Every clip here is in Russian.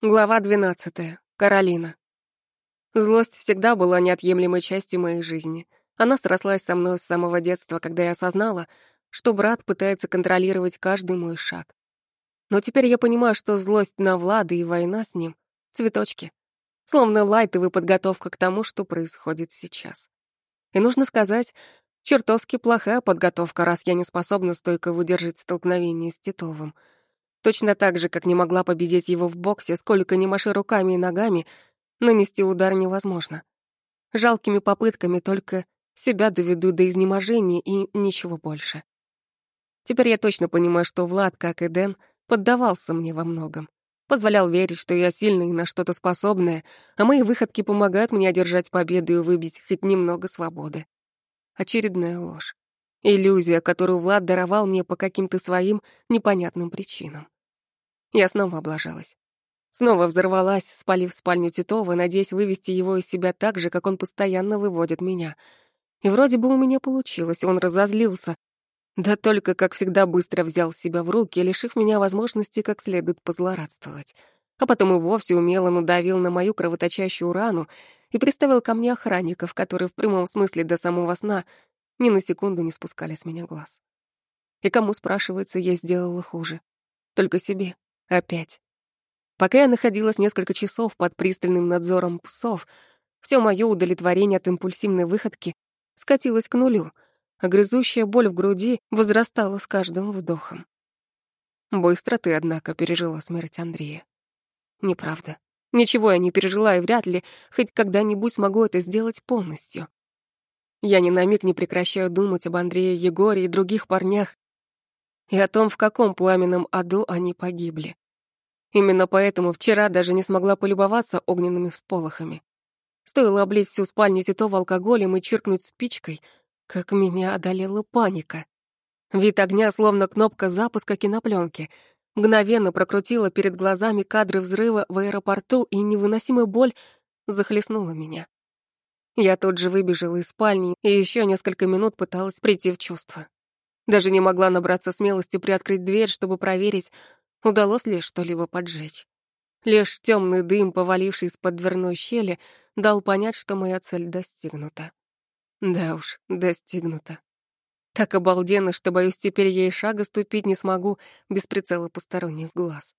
Глава 12. Каролина. Злость всегда была неотъемлемой частью моей жизни. Она срослась со мной с самого детства, когда я осознала, что брат пытается контролировать каждый мой шаг. Но теперь я понимаю, что злость на Влада и война с ним — цветочки. Словно лайтовая подготовка к тому, что происходит сейчас. И нужно сказать, чертовски плохая подготовка, раз я не способна стойко выдержать столкновение с Титовым — Точно так же, как не могла победить его в боксе, сколько ни маши руками и ногами, нанести удар невозможно. Жалкими попытками только себя доведу до изнеможения и ничего больше. Теперь я точно понимаю, что Влад, как и Дэн, поддавался мне во многом. Позволял верить, что я сильная и на что-то способная, а мои выходки помогают мне одержать победу и выбить хоть немного свободы. Очередная ложь. Иллюзия, которую Влад даровал мне по каким-то своим непонятным причинам. Я снова облажалась. Снова взорвалась, спалив спальню Титова, надеясь вывести его из себя так же, как он постоянно выводит меня. И вроде бы у меня получилось, он разозлился. Да только, как всегда, быстро взял себя в руки, лишив меня возможности как следует позлорадствовать. А потом и вовсе умело надавил на мою кровоточащую рану и приставил ко мне охранников, которые в прямом смысле до самого сна ни на секунду не спускали с меня глаз. И кому, спрашивается, я сделала хуже? Только себе. Опять. Пока я находилась несколько часов под пристальным надзором псов, все мое удовлетворение от импульсивной выходки скатилось к нулю, а грызущая боль в груди возрастала с каждым вдохом. Быстро ты, однако, пережила смерть Андрея. Неправда. Ничего я не пережила и вряд ли хоть когда-нибудь смогу это сделать полностью. Я ни на миг не прекращаю думать об Андрее Егоре и других парнях и о том, в каком пламенном аду они погибли. Именно поэтому вчера даже не смогла полюбоваться огненными всполохами. Стоило облить всю спальню Титова алкоголем и чиркнуть спичкой, как меня одолела паника. Вид огня, словно кнопка запуска кинопленки, мгновенно прокрутила перед глазами кадры взрыва в аэропорту, и невыносимая боль захлестнула меня. Я тут же выбежала из спальни и еще несколько минут пыталась прийти в чувство. Даже не могла набраться смелости приоткрыть дверь, чтобы проверить, удалось ли что-либо поджечь. Лишь темный дым, поваливший из-под дверной щели, дал понять, что моя цель достигнута. Да уж, достигнута. Так обалденно, что, боюсь, теперь я и шага ступить не смогу без прицела посторонних глаз.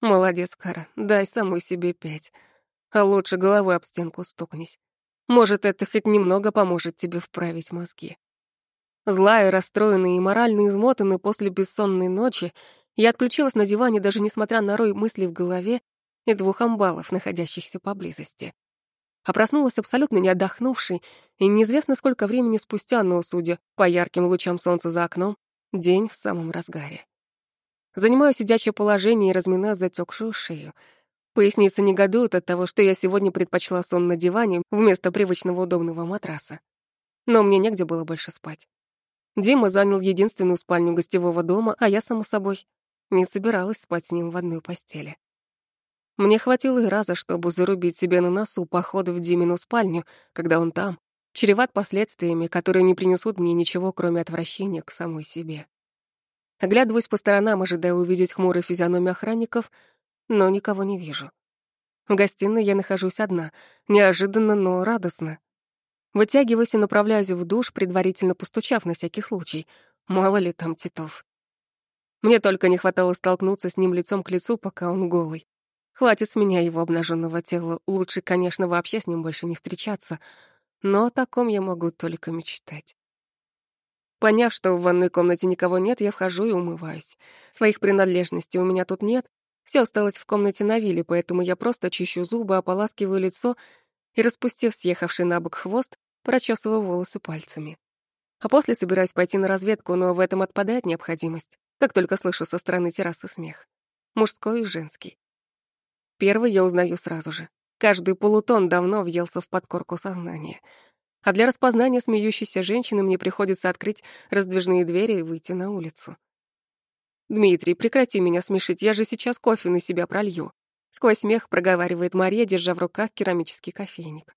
Молодец, Кара, дай самой себе пять. А лучше головой об стенку стукнись. Может, это хоть немного поможет тебе вправить мозги. Злая, расстроенная и морально измотанная после бессонной ночи, я отключилась на диване, даже несмотря на рой мыслей в голове и двух амбалов, находящихся поблизости. А проснулась абсолютно не отдохнувшей, и неизвестно сколько времени спустя, но, судя по ярким лучам солнца за окном, день в самом разгаре. Занимаю сидячее положение и разминаю затекшую шею — Поясница негодует от того, что я сегодня предпочла сон на диване вместо привычного удобного матраса. Но мне негде было больше спать. Дима занял единственную спальню гостевого дома, а я, само собой, не собиралась спать с ним в одной постели. Мне хватило и раза, чтобы зарубить себе на носу походы в Димину спальню, когда он там, чреват последствиями, которые не принесут мне ничего, кроме отвращения к самой себе. Оглядываясь по сторонам, ожидая увидеть хмурые физиономии охранников, но никого не вижу. В гостиной я нахожусь одна, неожиданно, но радостно. Вытягиваюсь и направляюсь в душ, предварительно постучав на всякий случай. Мало ли там Титов. Мне только не хватало столкнуться с ним лицом к лицу, пока он голый. Хватит с меня его обнаженного тела. Лучше, конечно, вообще с ним больше не встречаться. Но о таком я могу только мечтать. Поняв, что в ванной комнате никого нет, я вхожу и умываюсь. Своих принадлежностей у меня тут нет, все осталось в комнате на вилле, поэтому я просто чищу зубы, ополаскиваю лицо и, распустив съехавший на бок хвост, прочесываю волосы пальцами. А после собираюсь пойти на разведку, но в этом отпадает необходимость, как только слышу со стороны террасы смех. Мужской и женский. Первый я узнаю сразу же. Каждый полутон давно въелся в подкорку сознания. А для распознания смеющейся женщины мне приходится открыть раздвижные двери и выйти на улицу. «Дмитрий, прекрати меня смешить, я же сейчас кофе на себя пролью». Сквозь смех проговаривает Мария, держа в руках керамический кофейник.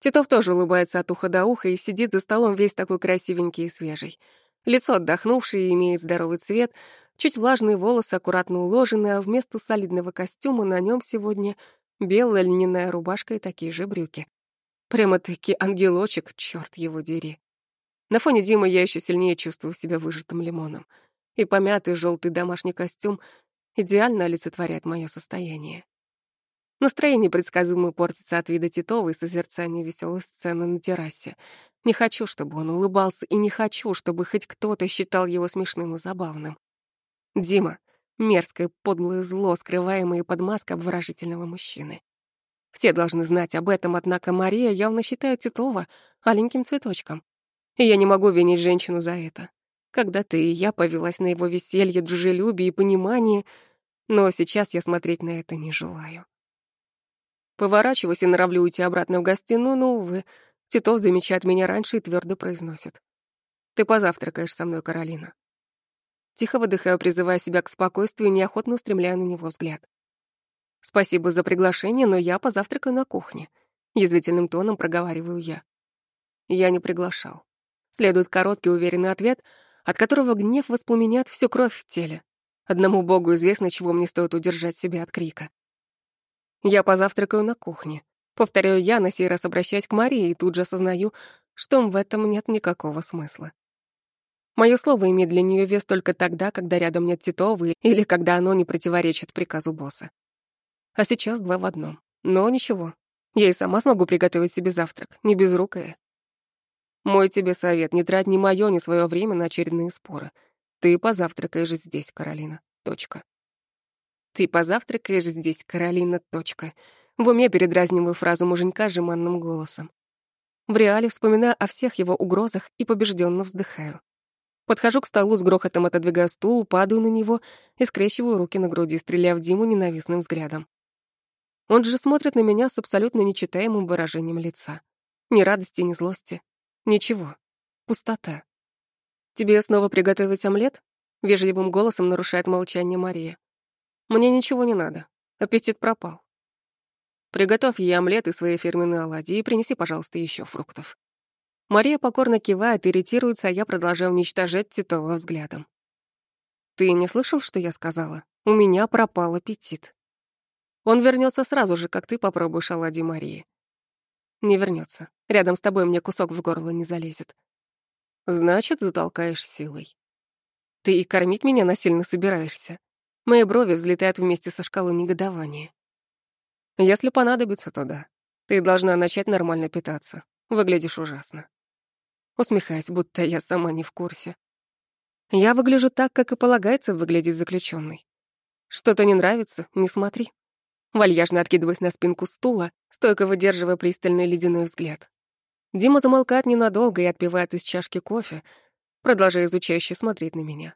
Титов тоже улыбается от уха до уха и сидит за столом весь такой красивенький и свежий. Лицо отдохнувшее имеет здоровый цвет, чуть влажные волосы аккуратно уложены, а вместо солидного костюма на нем сегодня белая льняная рубашка и такие же брюки. Прямо-таки ангелочек, черт его дери. На фоне Димы я еще сильнее чувствую себя выжатым лимоном. И помятый желтый домашний костюм идеально олицетворяет мое состояние. Настроение предсказуемо портится от вида Титова и созерцания веселой сцены на террасе. Не хочу, чтобы он улыбался, и не хочу, чтобы хоть кто-то считал его смешным и забавным. Дима — мерзкое, подлое зло, скрываемое под маской обворожительного мужчины. Все должны знать об этом, однако Мария явно считает Титова аленьким цветочком. И я не могу винить женщину за это. Когда-то и я повелась на его веселье, дружелюбие и понимание, но сейчас я смотреть на это не желаю. Поворачиваюсь и норовлю уйти обратно в гостиную, но, увы, Титов замечает меня раньше и твердо произносит. «Ты позавтракаешь со мной, Каролина». Тихо выдыхаю, призывая себя к спокойствию, и неохотно устремляю на него взгляд. «Спасибо за приглашение, но я позавтракаю на кухне», — язвительным тоном проговариваю я. Я не приглашал. Следует короткий уверенный ответ, от которого гнев воспламенят всю кровь в теле. Одному богу известно, чего мне стоит удержать себя от крика. Я позавтракаю на кухне. Повторяю я, на сей раз обращаясь к Марии, и тут же осознаю, что в этом нет никакого смысла. Моё слово имеет для неё вес только тогда, когда рядом нет Титовой или когда оно не противоречит приказу босса. А сейчас два в одном. Но ничего. Я и сама смогу приготовить себе завтрак, не безрукая. Мой тебе совет, не трать ни моё, ни своё время на очередные споры. Ты позавтракаешь здесь, Каролина. Точка. Ты позавтракаешь здесь, Каролина. Точка. В уме передразниваю фразу муженька жеманным голосом. В реале вспоминаю о всех его угрозах и побежденно вздыхаю. Подхожу к столу с грохотом, отодвигаю стул, падаю на него и скрещиваю руки на груди, стреляя в Диму ненавистным взглядом. Он же смотрит на меня с абсолютно нечитаемым выражением лица. Ни радости, ни злости. Ничего. Пустота. «Тебе снова приготовить омлет?» — вежливым голосом нарушает молчание Мария. «Мне ничего не надо. Аппетит пропал. Приготовь ей омлет и свои фирменные оладьи и принеси, пожалуйста, еще фруктов». Мария покорно кивает, иритируется, а я продолжаю уничтожать Титова взглядом. «Ты не слышал, что я сказала? У меня пропал аппетит. Он вернется сразу же, как ты попробуешь оладьи Марии. Не вернется. Рядом с тобой мне кусок в горло не залезет. Значит, затолкаешь силой. Ты и кормить меня насильно собираешься. Мои брови взлетают вместе со шкалой негодования. Если понадобится, то да. Ты должна начать нормально питаться. Выглядишь ужасно. Усмехаясь, будто я сама не в курсе. Я выгляжу так, как и полагается выглядеть заключенный. Что-то не нравится — не смотри вальяжно откидываясь на спинку стула, стойко выдерживая пристальный ледяной взгляд. Дима замолкает ненадолго и отпивает из чашки кофе, продолжая изучающе смотреть на меня.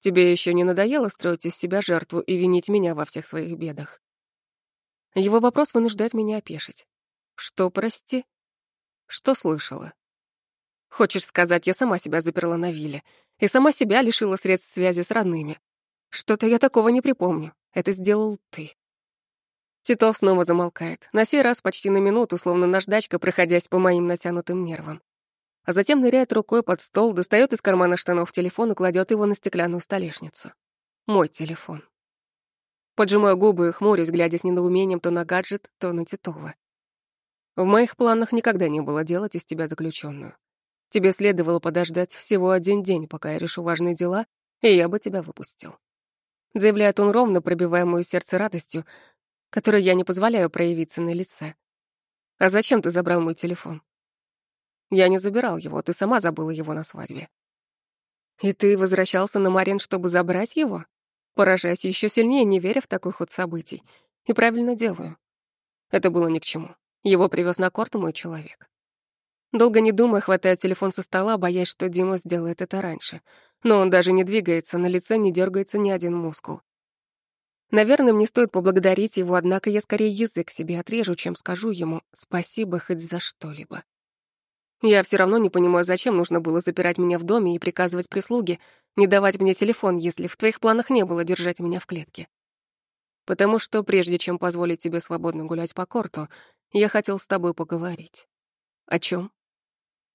«Тебе еще не надоело строить из себя жертву и винить меня во всех своих бедах?» Его вопрос вынуждает меня опешить. «Что, прости?» «Что слышала?» «Хочешь сказать, я сама себя заперла на вилле и сама себя лишила средств связи с родными? Что-то я такого не припомню. Это сделал ты». Титов снова замолкает, на сей раз почти на минуту, словно наждачка, проходясь по моим натянутым нервам. А затем ныряет рукой под стол, достает из кармана штанов телефон и кладет его на стеклянную столешницу. Мой телефон. Поджимаю губы и хмурюсь, глядя с недоумением то на гаджет, то на Титова. В моих планах никогда не было делать из тебя заключенную. Тебе следовало подождать всего один день, пока я решу важные дела, и я бы тебя выпустил. Заявляет он ровно, пробивая мое сердце радостью, которой я не позволяю проявиться на лице. «А зачем ты забрал мой телефон?» «Я не забирал его, ты сама забыла его на свадьбе». «И ты возвращался на Марин, чтобы забрать его?» Поражаясь еще сильнее, не веря в такой ход событий. И правильно делаю. Это было ни к чему. Его привез на корт мой человек. Долго не думая, хватая телефон со стола, боясь, что Дима сделает это раньше. Но он даже не двигается, на лице не дергается ни один мускул. Наверное, мне стоит поблагодарить его, однако я скорее язык себе отрежу, чем скажу ему спасибо хоть за что-либо. Я все равно не понимаю, зачем нужно было запирать меня в доме и приказывать прислуге не давать мне телефон, если в твоих планах не было держать меня в клетке. Потому что прежде чем позволить тебе свободно гулять по корту, я хотел с тобой поговорить. О чем?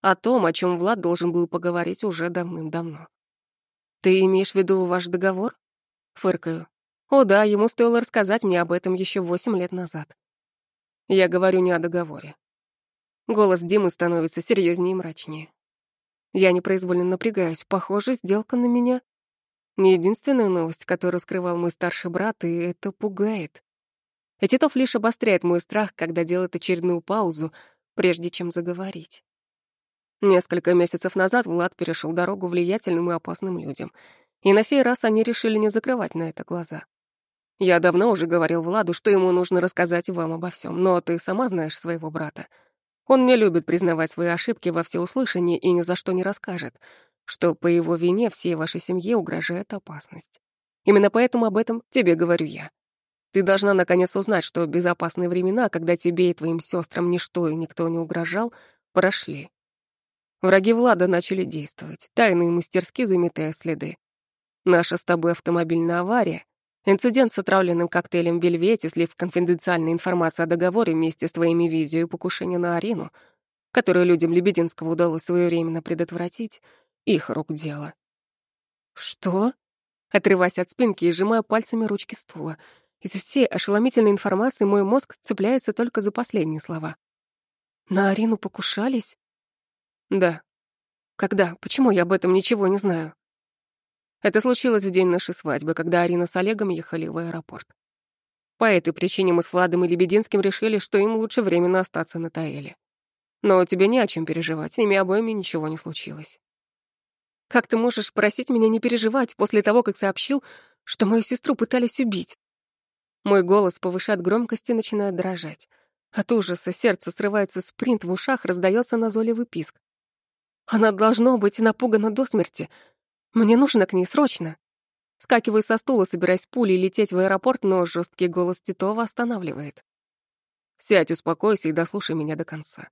О том, о чем Влад должен был поговорить уже давным-давно. Ты имеешь в виду ваш договор? Фыркаю. О да, ему стоило рассказать мне об этом еще восемь лет назад. Я говорю не о договоре. Голос Димы становится серьезнее и мрачнее. Я непроизвольно напрягаюсь. Похоже, сделка на меня не единственная новость, которую скрывал мой старший брат, и это пугает. И Титов лишь обостряет мой страх, когда делает очередную паузу, прежде чем заговорить. Несколько месяцев назад Влад перешел дорогу влиятельным и опасным людям, и на сей раз они решили не закрывать на это глаза. Я давно уже говорил Владу, что ему нужно рассказать вам обо всем, но ты сама знаешь своего брата. Он не любит признавать свои ошибки во всеуслышание и ни за что не расскажет, что по его вине всей вашей семье угрожает опасность. Именно поэтому об этом тебе говорю я. Ты должна наконец узнать, что безопасные времена, когда тебе и твоим сестрам ничто и никто не угрожал, прошли. Враги Влада начали действовать, тайные мастерски заметая следы. Наша с тобой автомобильная авария, инцидент с отравленным коктейлем Вельвете, слив конфиденциальной информации о договоре вместе с твоими видео и покушение на Арину, которое людям Лебединского удалось своевременно предотвратить, их рук дело. Что? Отрываясь от спинки и сжимая пальцами ручки стула. Из всей ошеломительной информации мой мозг цепляется только за последние слова. На Арину покушались? Да. Когда? Почему я об этом ничего не знаю? Это случилось в день нашей свадьбы, когда Арина с Олегом ехали в аэропорт. По этой причине мы с Владом и Лебединским решили, что им лучше временно остаться на Таэле. Но тебе не о чем переживать, с ними обоими ничего не случилось. Как ты можешь просить меня не переживать после того, как сообщил, что мою сестру пытались убить? Мой голос повышает громкость и начинает дрожать. От ужаса сердце срывается в спринт, в ушах раздается назойливый писк. Она должно быть напугана до смерти. Мне нужно к ней срочно. Скакиваю со стула, собираясь пулей лететь в аэропорт, но жесткий голос Титова останавливает. «Сядь, успокойся и дослушай меня до конца».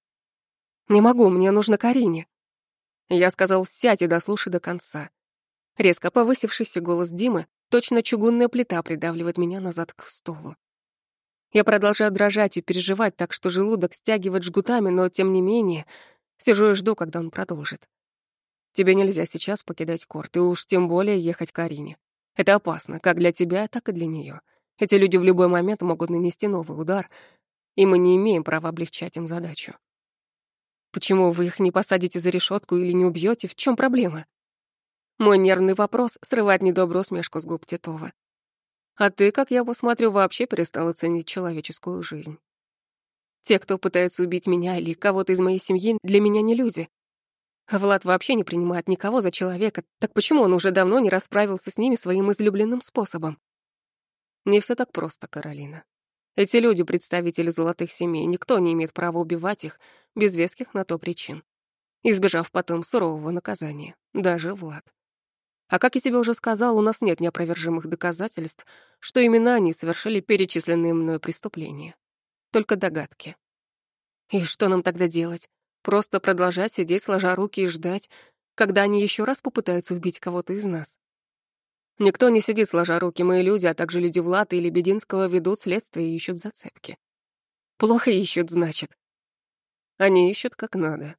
«Не могу, мне нужно Карине». Я сказал «сядь и дослушай до конца». Резко повысившийся голос Димы, точно чугунная плита придавливает меня назад к стулу. Я продолжаю дрожать и переживать, так что желудок стягивает жгутами, но тем не менее Сижу и жду, когда он продолжит. Тебе нельзя сейчас покидать корт, и уж тем более ехать к Арине. Это опасно, как для тебя, так и для нее. Эти люди в любой момент могут нанести новый удар, и мы не имеем права облегчать им задачу. Почему вы их не посадите за решетку или не убьете? В чем проблема? Мой нервный вопрос срывает недобрую усмешку с губ Титова. А ты, как я посмотрю, вообще перестала ценить человеческую жизнь. Те, кто пытается убить меня или кого-то из моей семьи, для меня не люди. Влад вообще не принимает никого за человека, так почему он уже давно не расправился с ними своим излюбленным способом? Не все так просто, Каролина. Эти люди — представители золотых семей, никто не имеет права убивать их без веских на то причин, избежав потом сурового наказания, даже Влад. А как я тебе уже сказал, у нас нет неопровержимых доказательств, что именно они совершили перечисленные мною преступления только догадки. И что нам тогда делать? Просто продолжать сидеть, сложа руки и ждать, когда они еще раз попытаются убить кого-то из нас? Никто не сидит, сложа руки. Мои люди, а также люди Влада и Лебединского ведут следствие и ищут зацепки. Плохо ищут, значит. Они ищут как надо.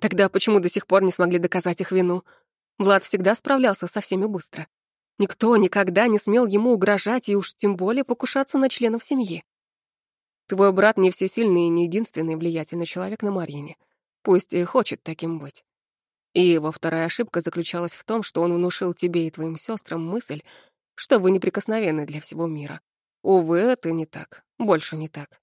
Тогда почему до сих пор не смогли доказать их вину? Влад всегда справлялся со всеми быстро. Никто никогда не смел ему угрожать и уж тем более покушаться на членов семьи. Твой брат не всесильный и не единственный влиятельный человек на Марьине. Пусть и хочет таким быть. И его вторая ошибка заключалась в том, что он внушил тебе и твоим сестрам мысль, что вы неприкосновенны для всего мира. Увы, это не так. Больше не так.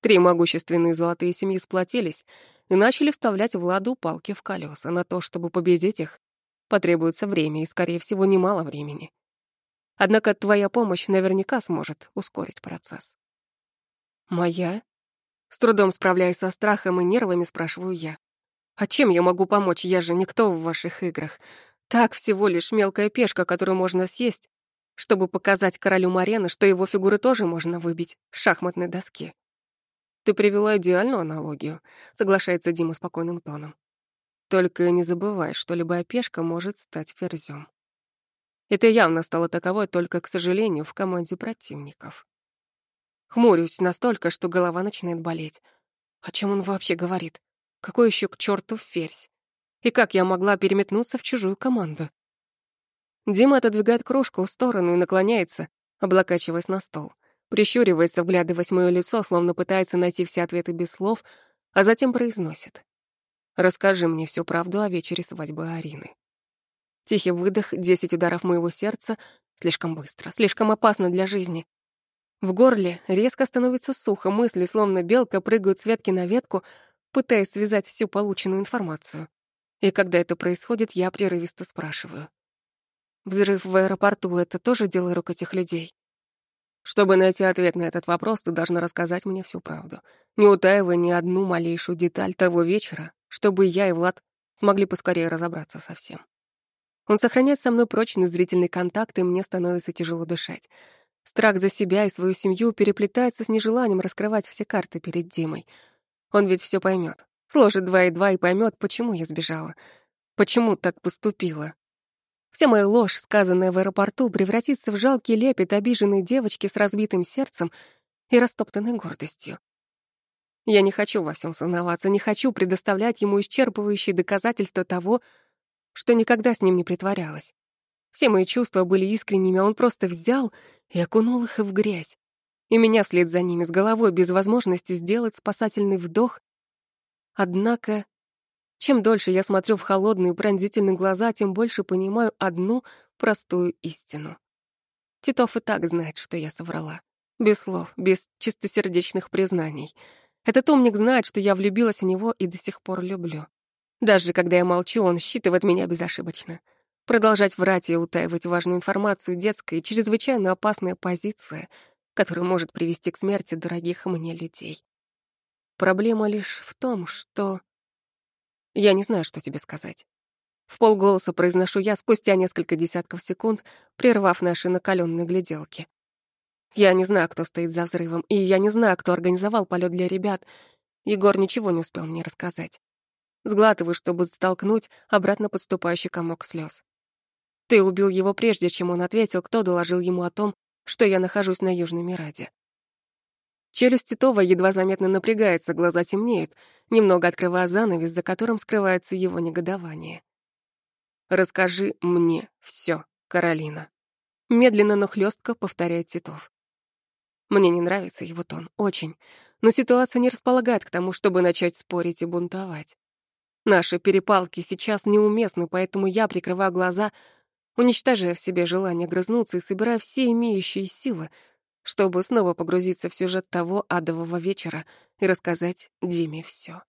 Три могущественные золотые семьи сплотились и начали вставлять Владу палки в колеса. На то, чтобы победить их, потребуется время и, скорее всего, немало времени. Однако твоя помощь наверняка сможет ускорить процесс. «Моя?» С трудом справляясь со страхом и нервами, спрашиваю я. «А чем я могу помочь? Я же никто в ваших играх. Так всего лишь мелкая пешка, которую можно съесть, чтобы показать королю Марена, что его фигуры тоже можно выбить с шахматной доски». «Ты привела идеальную аналогию», — соглашается Дима спокойным тоном. «Только не забывай, что любая пешка может стать ферзем. Это явно стало таковой только, к сожалению, в команде противников. Хмурюсь настолько, что голова начинает болеть. О чем он вообще говорит? Какой еще к черту ферзь? И как я могла переметнуться в чужую команду? Дима отодвигает кружку в сторону и наклоняется, облокачиваясь на стол. Прищуривается, вглядываясь в моё лицо, словно пытается найти все ответы без слов, а затем произносит. «Расскажи мне всю правду о вечере свадьбы Арины». Тихий выдох, десять ударов моего сердца. Слишком быстро, слишком опасно для жизни. В горле резко становится сухо, мысли, словно белка, прыгают с ветки на ветку, пытаясь связать всю полученную информацию. И когда это происходит, я прерывисто спрашиваю. Взрыв в аэропорту — это тоже дело рук этих людей? Чтобы найти ответ на этот вопрос, ты должна рассказать мне всю правду, не утаивая ни одну малейшую деталь того вечера, чтобы я и Влад смогли поскорее разобраться со всем. Он сохраняет со мной прочный зрительный контакт, и мне становится тяжело дышать. Страх за себя и свою семью переплетается с нежеланием раскрывать все карты перед Димой. Он ведь все поймет, сложит два и два и поймет, почему я сбежала, почему так поступила. Вся моя ложь, сказанная в аэропорту, превратится в жалкий лепет обиженной девочки с разбитым сердцем и растоптанной гордостью. Я не хочу во всем сознаваться, не хочу предоставлять ему исчерпывающие доказательства того, что никогда с ним не притворялась. Все мои чувства были искренними, а он просто взял и окунул их в грязь. И меня вслед за ними, с головой, без возможности сделать спасательный вдох. Однако чем дольше я смотрю в холодные пронзительные глаза, тем больше понимаю одну простую истину. Титов и так знает, что я соврала. Без слов, без чистосердечных признаний. Этот умник знает, что я влюбилась в него и до сих пор люблю. Даже когда я молчу, он считывает меня безошибочно. Продолжать врать и утаивать важную информацию — детская чрезвычайно опасная позиция, которая может привести к смерти дорогих мне людей. Проблема лишь в том, что я не знаю, что тебе сказать. В полголоса произношу я спустя несколько десятков секунд, прервав наши накаленные гляделки. Я не знаю, кто стоит за взрывом, и я не знаю, кто организовал полет для ребят. Егор ничего не успел мне рассказать. Сглатываю, чтобы столкнуть обратно подступающий комок слез. Ты убил его прежде, чем он ответил, кто доложил ему о том, что я нахожусь на Южной Мираде. Челюсть Титова едва заметно напрягается, глаза темнеют, немного открывая занавес, за которым скрывается его негодование. «Расскажи мне все, Каролина», — медленно, но хлестко повторяет Титов. Мне не нравится его тон, очень, но ситуация не располагает к тому, чтобы начать спорить и бунтовать. Наши перепалки сейчас неуместны, поэтому я прикрываю глаза, уничтожая в себе желание грызнуться и собирая все имеющие силы, чтобы снова погрузиться в сюжет того адового вечера и рассказать Диме все.